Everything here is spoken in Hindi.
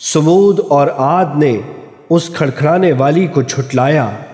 समूद और आद ने उस खड़खड़ाने वाली को छुटलाया।